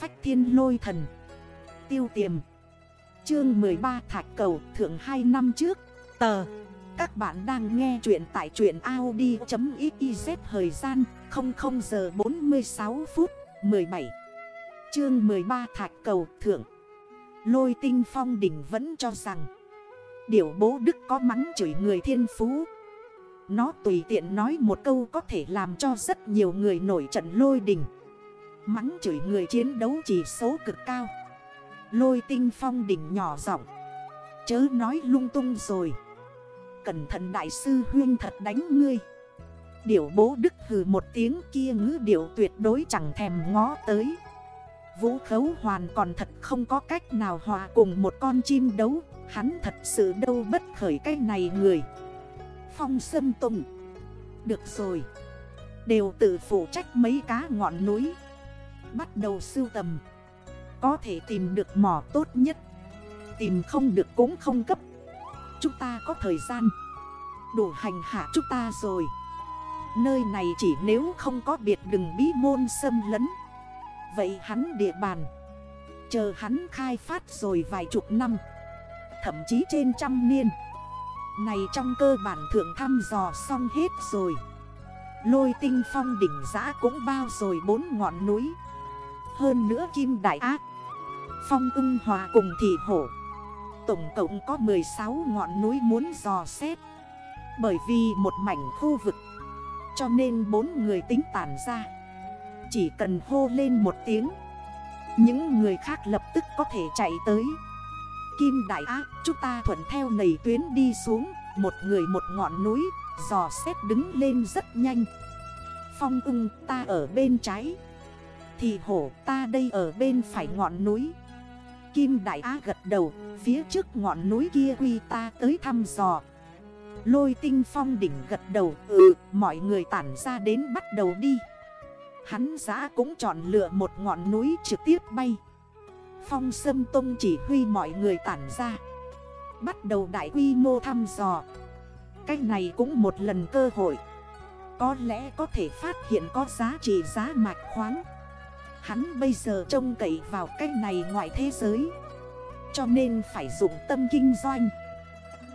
phách thiên lôi thần. Tiêu tiềm. Chương 13 Thạch Cầu Thượng 2 năm trước. Tờ. Các bạn đang nghe chuyện tại truyện Audi.xyz Thời gian 00 giờ 46 phút 17 Chương 13 Thạch Cầu Thượng Lôi tinh phong đỉnh vẫn cho rằng điều bố đức có mắng chửi người thiên phú. Nó tùy tiện nói một câu có thể làm cho rất nhiều người nổi trận lôi đình. Mắng chửi người chiến đấu chỉ số cực cao. Lôi tinh phong đỉnh nhỏ giọng. Chớ nói lung tung rồi. Cẩn thận đại sư huyên thật đánh ngươi. Điểu bố đức hừ một tiếng kia ngữ điểu tuyệt đối chẳng thèm ngó tới. Vũ khấu hoàn còn thật không có cách nào hòa cùng một con chim đấu. Hắn thật sự đâu bất khởi cái này người. Phong sâm tùng. Được rồi. Đều tự phụ trách mấy cá ngọn núi. Bắt đầu sưu tầm. Có thể tìm được mỏ tốt nhất. Tìm không được cũng không cấp. Chúng ta có thời gian. Đủ hành hạ chúng ta rồi. Nơi này chỉ nếu không có biệt đừng bí môn xâm lấn. Vậy hắn địa bàn. Chờ hắn khai phát rồi vài chục năm. Thậm chí trên trăm niên. Này trong cơ bản thượng thăm dò xong hết rồi. Lôi tinh phong đỉnh giã cũng bao rồi bốn ngọn núi. Hơn nữa kim đại ác Phong ưng hòa cùng thị hổ. Tổng cộng có 16 ngọn núi muốn dò xét. Bởi vì một mảnh khu vực. Cho nên bốn người tính tản ra. Chỉ cần hô lên một tiếng. Những người khác lập tức có thể chạy tới. Kim Đại Á, Chúng ta thuận theo nầy tuyến đi xuống. Một người một ngọn núi, Dò xét đứng lên rất nhanh. Phong ưng, ta ở bên trái. Thì hổ ta đây ở bên phải ngọn núi. Kim Đại Á gật đầu, Phía trước ngọn núi kia quy ta tới thăm dò. Lôi tinh phong đỉnh gật đầu Ừ mọi người tản ra đến bắt đầu đi. Hắn giã cũng chọn lựa một ngọn núi trực tiếp bay. Phong Sâm Tông chỉ huy mọi người tản ra. Bắt đầu đại quy mô thăm dò. Cách này cũng một lần cơ hội. Có lẽ có thể phát hiện có giá trị giá mạch khoáng. Hắn bây giờ trông cậy vào cách này ngoài thế giới. Cho nên phải dụng tâm kinh doanh.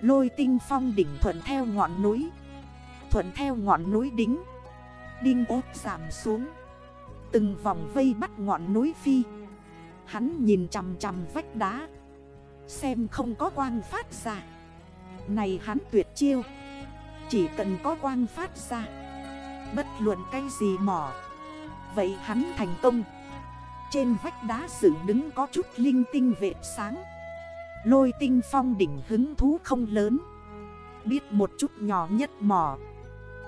Lôi tinh phong đỉnh thuận theo ngọn núi. Thuận theo ngọn núi đính. Đinh ốt giảm xuống. Từng vòng vây bắt ngọn núi phi. Hắn nhìn chằm chằm vách đá. Xem không có quang phát ra. Này hắn tuyệt chiêu. Chỉ cần có quang phát ra. Bất luận cái gì mỏ Vậy hắn thành công. Trên vách đá dựng đứng có chút linh tinh vệt sáng. Lôi tinh phong đỉnh hứng thú không lớn. Biết một chút nhỏ nhất mỏ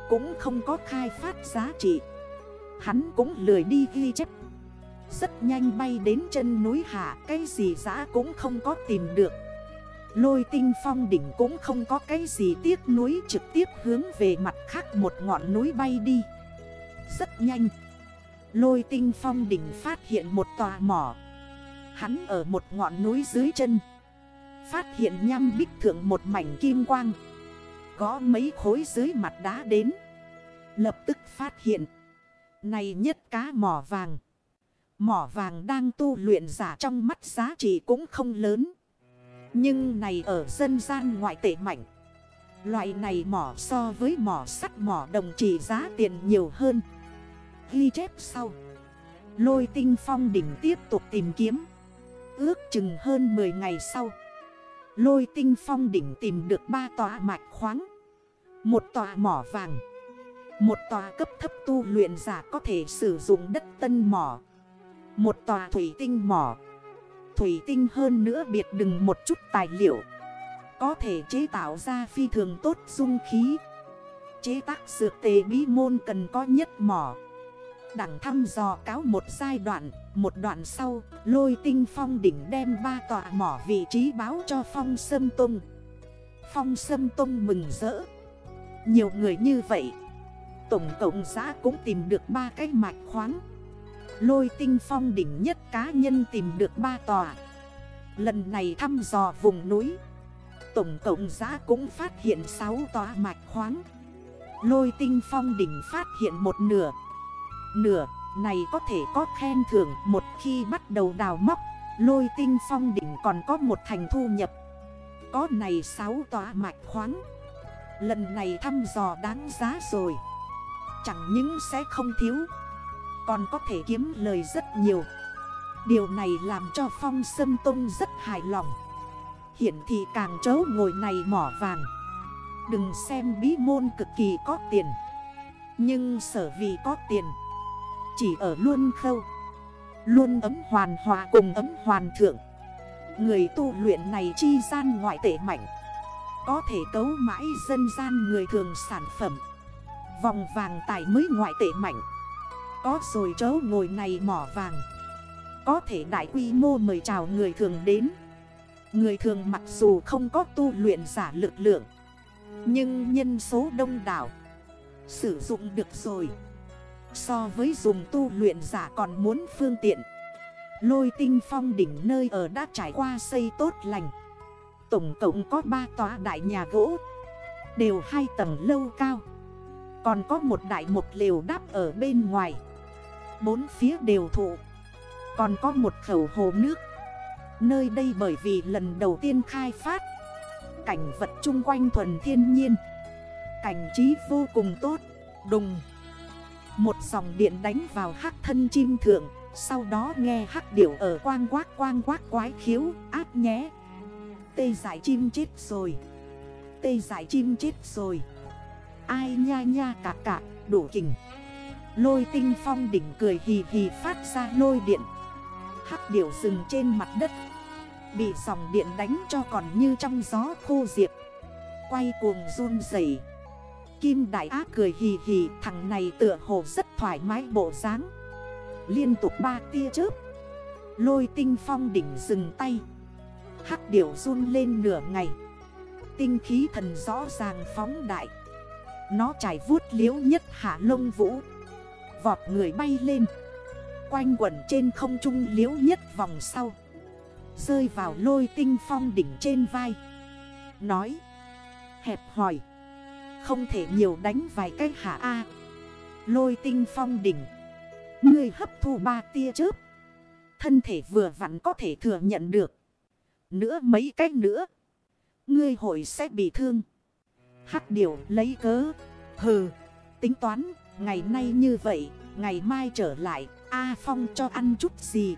Cũng không có khai phát giá trị. Hắn cũng lười đi ghi chép. Rất nhanh bay đến chân núi hạ, Cái gì giã cũng không có tìm được. Lôi tinh phong đỉnh cũng không có cái gì tiếc núi trực tiếp hướng về mặt khác một ngọn núi bay đi. Rất nhanh Lôi tinh phong đỉnh phát hiện một tòa mỏ Hắn ở một ngọn núi dưới chân Phát hiện nhăm bích thượng một mảnh kim quang Có mấy khối dưới mặt đá đến Lập tức phát hiện Này nhất cá mỏ vàng Mỏ vàng đang tu luyện giả trong mắt giá trị cũng không lớn. Nhưng này ở dân gian ngoại tệ mạnh. Loại này mỏ so với mỏ sắt mỏ đồng chỉ giá tiền nhiều hơn. Ghi chép sau. Lôi tinh phong đỉnh tiếp tục tìm kiếm. Ước chừng hơn 10 ngày sau. Lôi tinh phong đỉnh tìm được ba tòa mạch khoáng. Một tòa mỏ vàng. Một tòa cấp thấp tu luyện giả có thể sử dụng đất tân mỏ. Một tòa thủy tinh mỏ Thủy tinh hơn nữa biệt đừng một chút tài liệu, Có thể chế tạo ra phi thường tốt dung khí Chế tác dược tề bí môn cần có nhất mỏ Đẳng thăm dò cáo một giai đoạn, Một đoạn sau, Lôi tinh phong đỉnh đem ba tòa mỏ vị trí báo cho phong sâm tung Phong sâm tung mừng rỡ. Nhiều người như vậy, Tổng cộng giá cũng tìm được ba cái mạch khoáng. Lôi tinh phong đỉnh nhất cá nhân tìm được ba tòa. Lần này thăm dò vùng núi, Tổng cộng giá cũng phát hiện 6 tòa mạch khoáng. Lôi tinh phong đỉnh phát hiện một nửa. Nửa này có thể có khen thưởng một khi bắt đầu đào móc, Lôi tinh phong đỉnh còn có một thành thu nhập. Có này 6 tòa mạch khoáng. Lần này thăm dò đáng giá rồi. Chẳng những sẽ không thiếu, Còn có thể kiếm lời rất nhiều. Điều này làm cho Phong Sâm Tông rất hài lòng. Hiện thì càng chấu ngồi này mỏ vàng. Đừng xem bí môn cực kỳ có tiền, Nhưng sở vì có tiền chỉ ở luôn khâu. Luôn ấm hoàn hòa cùng ấm hoàn thượng. Người tu luyện này chi gian ngoại tệ mạnh. Có thể cấu mãi dân gian người thường sản phẩm. Vòng vàng tài mới ngoại tệ mạnh. Có rồi chấu ngồi này mỏ vàng. Có thể đại quy mô mời chào người thường đến. Người thường mặc dù không có tu luyện giả lực lượng, Nhưng nhân số đông đảo, Sử dụng được rồi. So với dùng tu luyện giả còn muốn phương tiện. Lôi tinh phong đỉnh nơi ở đã trải qua xây tốt lành. Tổng cộng có 3 tòa đại nhà gỗ. Đều hai tầng lâu cao. Còn có một đại một liều đáp ở bên ngoài. Bốn phía đều thụ. Còn có một khẩu hồ nước. Nơi đây bởi vì lần đầu tiên khai phát. Cảnh vật chung quanh thuần thiên nhiên. Cảnh trí vô cùng tốt. Đùng. Một dòng điện đánh vào hắc thân chim thượng, Sau đó nghe hắc điểu ở quang quát quang quát quái khiếu ác nhé. Tê giải chim chết rồi. Tê giải chim chết rồi. Ai nha nha cả cả, đủ kình. Lôi tinh phong đỉnh cười hì hì phát ra lôi điện. Hắc điểu rừng trên mặt đất. Bị dòng điện đánh cho còn như trong gió khô diệp. Quay cuồng run dày Kim Đại Á cười hì hì, Thằng này tựa hồ rất thoải mái bộ dáng. Liên tục ba tia chớp. Lôi tinh phong đỉnh dừng tay. Hắc điểu run lên nửa ngày. Tinh khí thần rõ ràng phóng đại. Nó trải vuốt liếu nhất hạ lông vũ. Vọt người bay lên. Quanh quẩn trên không trung liếu nhất vòng sau. Rơi vào lôi tinh phong đỉnh trên vai. Nói, Hẹp hỏi không thể nhiều đánh vài cái hạ A. Lôi tinh phong đỉnh. Ngươi hấp thu ba tia chớp. Thân thể vừa vặn có thể thừa nhận được. Nữa mấy cách nữa. Ngươi hội sẽ bị thương. Hắc điều lấy cớ. Hừ, Tính toán, Ngày nay như vậy, Ngày mai trở lại, A Phong cho ăn chút gì?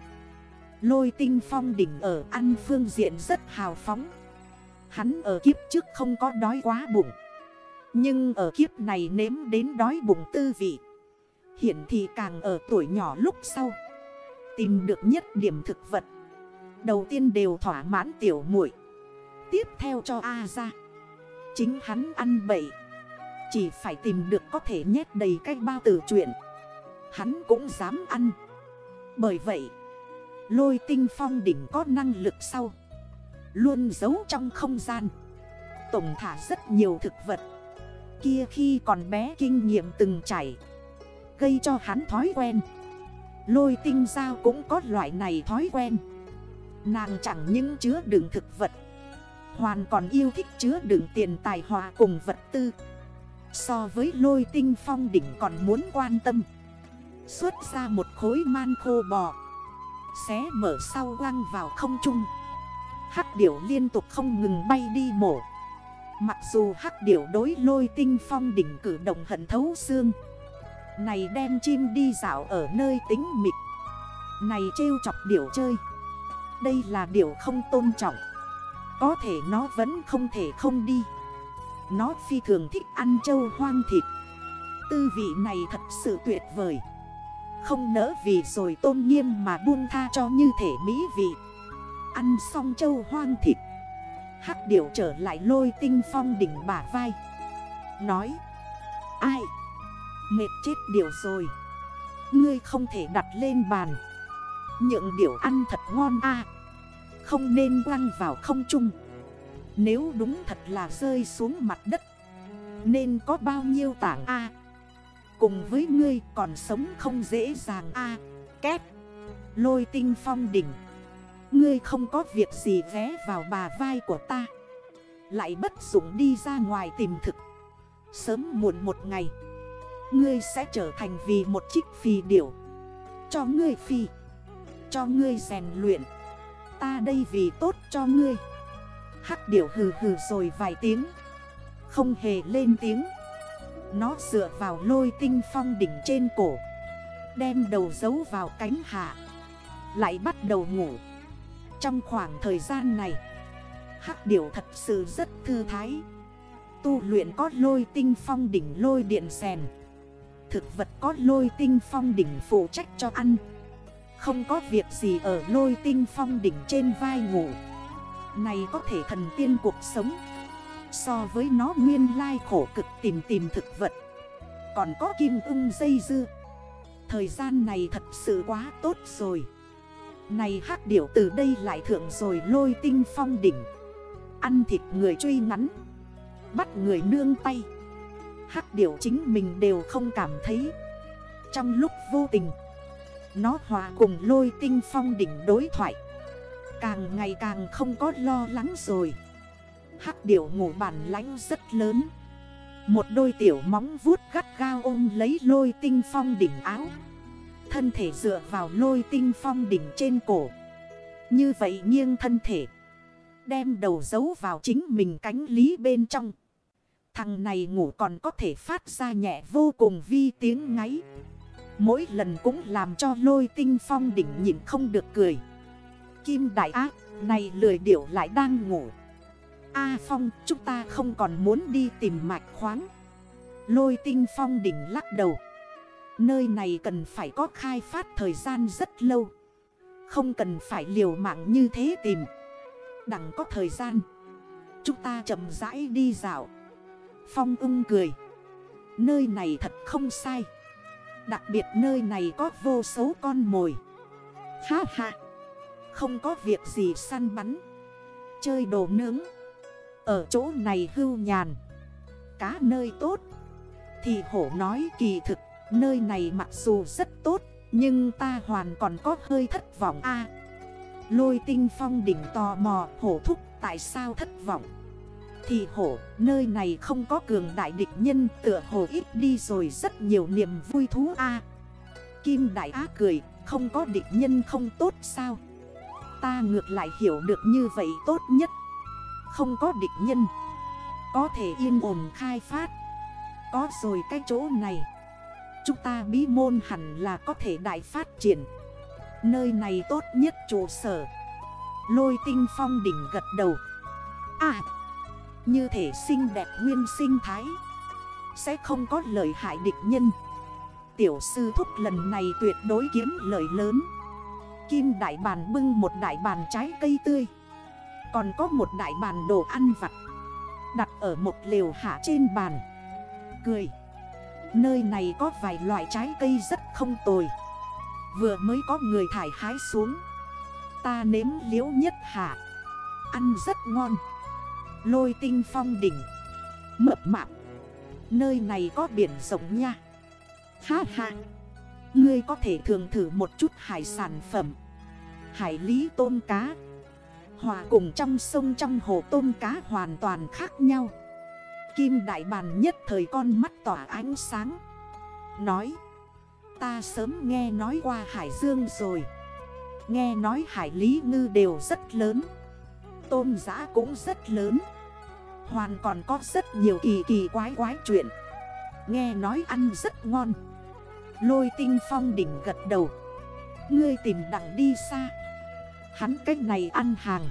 Lôi tinh phong đỉnh ở ăn phương diện rất hào phóng. Hắn ở kiếp trước không có đói quá bụng. Nhưng ở kiếp này nếm đến đói bụng tư vị. Hiện thì càng ở tuổi nhỏ lúc sau. Tìm được nhất điểm thực vật. Đầu tiên đều thỏa mãn tiểu muội. Tiếp theo cho A ra. Chính hắn ăn bậy. Chỉ phải tìm được có thể nhét đầy cái bao tử chuyện. Hắn cũng dám ăn. Bởi vậy, Lôi tinh phong đỉnh có năng lực sau. Luôn giấu trong không gian. Tổng thả rất nhiều thực vật. Kia khi còn bé kinh nghiệm từng chảy Gây cho hắn thói quen. Lôi tinh dao cũng có loại này thói quen. Nàng chẳng những chứa đựng thực vật, Hoàn còn yêu thích chứa đựng tiền tài hòa cùng vật tư. So với lôi tinh phong đỉnh còn muốn quan tâm. Xuất ra một khối man khô bò, Xé mở sau quăng vào không trung. Hắc điểu liên tục không ngừng bay đi mổ. Mặc dù hắc điểu đối lôi tinh phong đỉnh cử động hận thấu xương. Này đem chim đi dạo ở nơi tính mịt. Này trêu chọc điểu chơi. Đây là điểu không tôn trọng. Có thể nó vẫn không thể không đi. Nó phi thường thích ăn trâu hoang thịt. Tư vị này thật sự tuyệt vời. Không nỡ vì rồi tôn nghiêm mà buông tha cho như thể mỹ vị. Ăn xong châu hoang thịt. Hắc điểu trở lại lôi tinh phong đỉnh bả vai. Nói, Ai? Mệt chết điểu rồi. Ngươi không thể đặt lên bàn. Nhượng điểu ăn thật ngon a. Không nên quăng vào không trung. Nếu đúng thật là rơi xuống mặt đất, Nên có bao nhiêu tảng a? Cùng với ngươi còn sống không dễ dàng a. Két. Lôi tinh phong đỉnh Ngươi không có việc gì ghé vào bà vai của ta. Lại bất dụng đi ra ngoài tìm thực. Sớm muộn một ngày, Ngươi sẽ trở thành vì một chiếc phi điểu. Cho ngươi phi, Cho ngươi rèn luyện. Ta đây vì tốt cho ngươi. Hắc điểu hừ hừ rồi vài tiếng. Không hề lên tiếng. Nó dựa vào lôi tinh phong đỉnh trên cổ. Đem đầu giấu vào cánh hạ. Lại bắt đầu ngủ. Trong khoảng thời gian này, Hắc điểu thật sự rất thư thái. Tu luyện có lôi tinh phong đỉnh lôi điện sèn. Thực vật có lôi tinh phong đỉnh phụ trách cho ăn. Không có việc gì ở lôi tinh phong đỉnh trên vai ngủ. Này có thể thần tiên cuộc sống. So với nó nguyên lai khổ cực tìm tìm thực vật. Còn có kim ưng dây dư. Thời gian này thật sự quá tốt rồi. Này hát điểu từ đây lại thượng rồi lôi tinh phong đỉnh. Ăn thịt người truy ngắn. Bắt người nương tay. Hắc điểu chính mình đều không cảm thấy. Trong lúc vô tình, Nó hòa cùng lôi tinh phong đỉnh đối thoại. Càng ngày càng không có lo lắng rồi. Hắc điểu ngủ bản lãnh rất lớn. Một đôi tiểu móng vuốt gắt gao ôm lấy lôi tinh phong đỉnh áo. Thân thể dựa vào lôi tinh phong đỉnh trên cổ. Như vậy nghiêng thân thể, Đem đầu giấu vào chính mình cánh lý bên trong. Thằng này ngủ còn có thể phát ra nhẹ vô cùng vi tiếng ngáy. Mỗi lần cũng làm cho lôi tinh phong đỉnh nhìn không được cười. Kim đại ác này lười điểu lại đang ngủ. A Phong, chúng ta không còn muốn đi tìm mạch khoáng. Lôi tinh phong đỉnh lắc đầu. Nơi này cần phải có khai phát thời gian rất lâu. Không cần phải liều mạng như thế tìm. Đặng có thời gian. Chúng ta chậm rãi đi dạo. Phong ung cười. Nơi này thật không sai. Đặc biệt nơi này có vô số con mồi. Ha ha. Không có việc gì săn bắn. Chơi đồ nướng. Ở chỗ này hưu nhàn. Cá nơi tốt. Thì hổ nói kỳ thực. Nơi này mặc dù rất tốt Nhưng ta hoàn còn có hơi thất vọng a. Lôi tinh phong đỉnh tò mò hổ thúc tại sao thất vọng? Thì hổ, nơi này không có cường đại địch nhân tựa hồ ít đi rồi rất nhiều niềm vui thú a. Kim đại á cười, không có địch nhân không tốt sao? Ta ngược lại hiểu được như vậy tốt nhất. Không có địch nhân Có thể yên ổn khai phát. Có rồi cái chỗ này. Chúng ta bí môn hẳn là có thể đại phát triển. Nơi này tốt nhất trụ sở. Lôi tinh phong đỉnh gật đầu. À như thể xinh đẹp nguyên sinh thái. Sẽ không có lợi hại địch nhân. Tiểu sư thúc lần này tuyệt đối kiếm lợi lớn. Kim đại bàn bưng một đại bàn trái cây tươi. Còn có một đại bàn đồ ăn vặt. Đặt ở một liều hạ trên bàn. Cười. Nơi này có vài loại trái cây rất không tồi. Vừa mới có người thải hái xuống. Ta nếm liễu nhất hạ. Ăn rất ngon. Lôi tinh phong đỉnh. Mập mạp. Nơi này có biển rộng nha. Ha ha. Ngươi có thể thường thử một chút hải sản phẩm. Hải lý tôm cá. Hòa cùng trong sông trong hồ tôm cá hoàn toàn khác nhau. Kim đại bàn nhất thời con mắt tỏa ánh sáng. Nói, Ta sớm nghe nói qua hải dương rồi. Nghe nói hải lý ngư đều rất lớn. Tôm giã cũng rất lớn. Hoàn còn có rất nhiều kỳ kỳ quái quái chuyện. Nghe nói ăn rất ngon. Lôi tinh phong đỉnh gật đầu. Ngươi tìm đặng đi xa. Hắn cách này ăn hàng.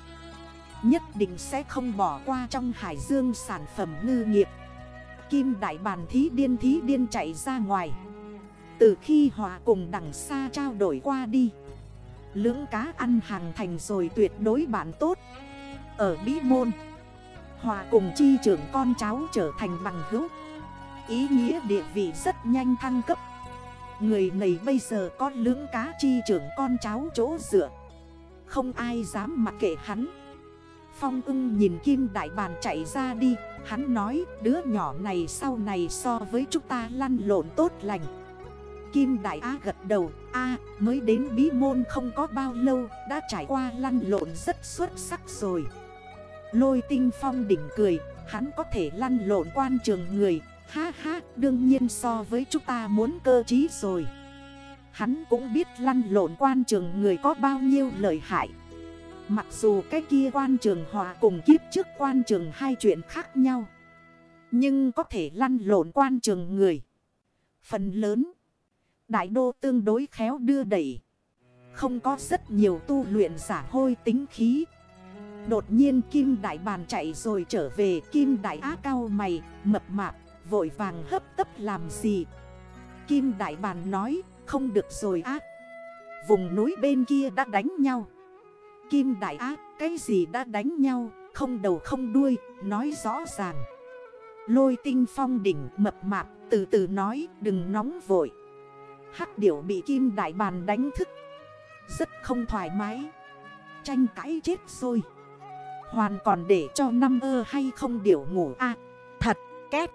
Nhất định sẽ không bỏ qua trong hải dương sản phẩm ngư nghiệp. Kim đại bàn thí điên thí điên chạy ra ngoài. Từ khi hòa cùng đằng xa trao đổi qua đi, Lưỡng cá ăn hàng thành rồi tuyệt đối bản tốt. Ở Bí Môn, Hòa cùng chi trưởng con cháu trở thành bằng hữu. Ý nghĩa địa vị rất nhanh thăng cấp. Người này bây giờ có lưỡng cá chi trưởng con cháu chỗ dựa. Không ai dám mặc kệ hắn. Phong ưng nhìn Kim Đại Bàn chạy ra đi, Hắn nói, đứa nhỏ này sau này so với chúng ta lăn lộn tốt lành. Kim Đại Á gật đầu, A, mới đến bí môn không có bao lâu, Đã trải qua lăn lộn rất xuất sắc rồi. Lôi tinh phong đỉnh cười, Hắn có thể lăn lộn quan trường người, Ha ha, đương nhiên so với chúng ta muốn cơ trí rồi. Hắn cũng biết lăn lộn quan trường người có bao nhiêu lợi hại. Mặc dù cái kia quan trường hòa cùng kiếp trước quan trường hai chuyện khác nhau Nhưng có thể lăn lộn quan trường người. Phần lớn Đại đô tương đối khéo đưa đẩy. Không có rất nhiều tu luyện giả hôi tính khí. Đột nhiên Kim Đại Bàn chạy rồi trở về Kim Đại Á cao mày, mập mạp, vội vàng hấp tấp làm gì? Kim Đại Bàn nói, không được rồi á. Vùng núi bên kia đã đánh nhau. Kim Đại Á, cái gì đã đánh nhau, không đầu không đuôi, nói rõ ràng. Lôi tinh phong đỉnh mập mạp, từ từ nói, đừng nóng vội. Hắc điểu bị Kim Đại Bàn đánh thức. Rất không thoải mái. Tranh cãi chết rồi. Hoàn còn để cho năm ơ hay không điểu ngủ a? Thật, két.